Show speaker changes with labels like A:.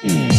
A: Mm.